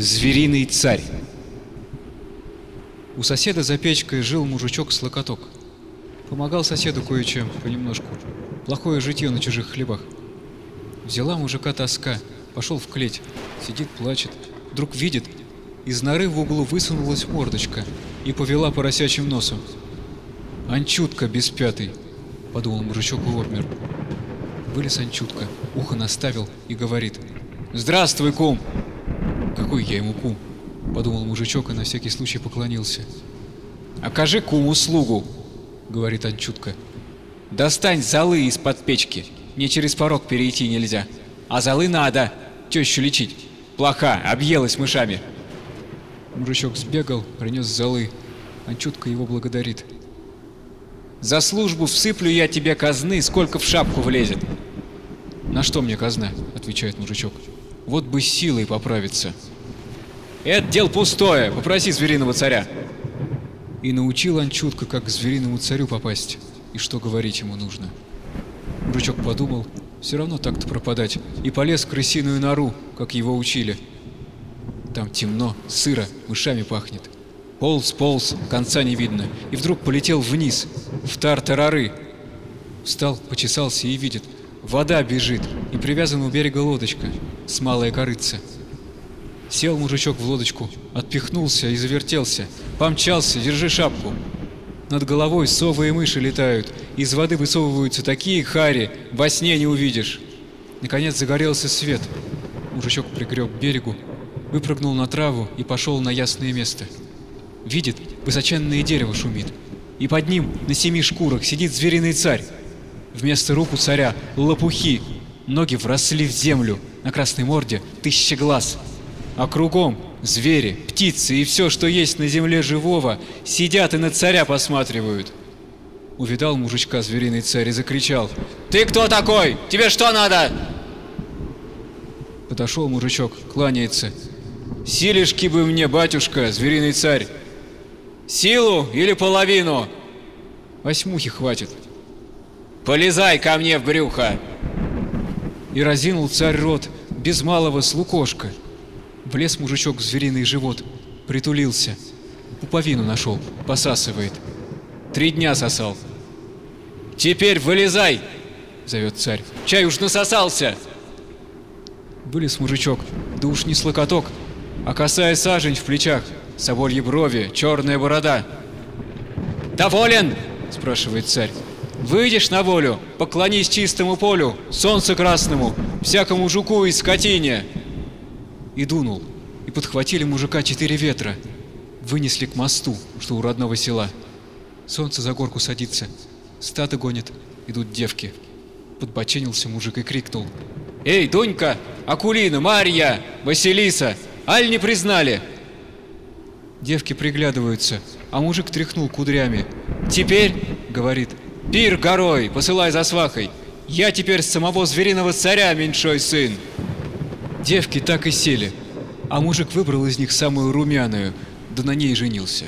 Звериный царь. У соседа за печкой жил мужичок-слокоток. Помогал соседу кое-чем, понемножку. Плохое житье на чужих хлебах. Взяла мужика тоска, пошел в клеть. Сидит, плачет. Вдруг видит, из норы в углу высунулась мордочка и повела поросячьим носом. «Анчутка без пятой», — подумал мужичок и обмер. Вылез Анчутка, ухо наставил и говорит. «Здравствуй, кум!» «Какой я ему кум?» — подумал мужичок и на всякий случай поклонился. «Окажи куму услугу!» — говорит Анчутка. «Достань золы из-под печки. Мне через порог перейти нельзя. А золы надо, тещу лечить. Плоха, объелась мышами». Мужичок сбегал, принес золы. Анчутка его благодарит. «За службу всыплю я тебе казны, сколько в шапку влезет». «На что мне казна?» — отвечает мужичок. «Вот бы силой поправиться». «Это дело пустое, попроси звериного царя». И научил Анчутка, как к звериному царю попасть, и что говорить ему нужно. Мужичок подумал, все равно так-то пропадать, и полез в крысиную нору, как его учили. Там темно, сыро, мышами пахнет. Полз, полз, конца не видно, и вдруг полетел вниз, в тартарары. Встал, почесался и видит, вода бежит, и привязана у берега лодочка с малой корыца. Сел мужичок в лодочку, отпихнулся и завертелся. Помчался, держи шапку. Над головой совы и мыши летают, из воды высовываются такие хари, во сне не увидишь. Наконец загорелся свет. Мужичок пригреб к берегу, выпрыгнул на траву и пошел на ясное место. Видит, высоченное дерево шумит, и под ним на семи шкурах сидит звериный царь. Вместо рук у царя лопухи, ноги вросли в землю, на красной морде тысяча глаз. А кругом звери, птицы и все, что есть на земле живого, сидят и на царя посматривают. Увидал мужичка звериный царь и закричал. «Ты кто такой? Тебе что надо?» Подошел мужичок, кланяется. «Силишки бы мне, батюшка, звериный царь!» «Силу или половину?» «Восьмухи хватит». «Полезай ко мне в брюхо!» И разинул царь рот, без малого с лукошка. Влез мужичок в звериный живот, притулился. Пуповину нашел, посасывает. Три дня сосал. «Теперь вылезай!» — зовет царь. «Чай уж насосался!» Вылез мужичок, да уж не слокоток, а косая сажень в плечах, собольи брови, черная борода. «Доволен?» — спрашивает царь. «Выйдешь на волю, поклонись чистому полю, солнцу красному, всякому жуку и скотине!» и дунул, и подхватили мужика четыре ветра, вынесли к мосту, что у родного села. Солнце за горку садится, стадо гонит, идут девки. Подбоченился мужик и крикнул. «Эй, Дунька, Акулина, Марья, Василиса, аль не признали?» Девки приглядываются, а мужик тряхнул кудрями. «Теперь, — говорит, — пир горой, посылай за свахой. Я теперь самого звериного царя меньшой сын!» Девки так и сели, а мужик выбрал из них самую румяную, да на ней женился.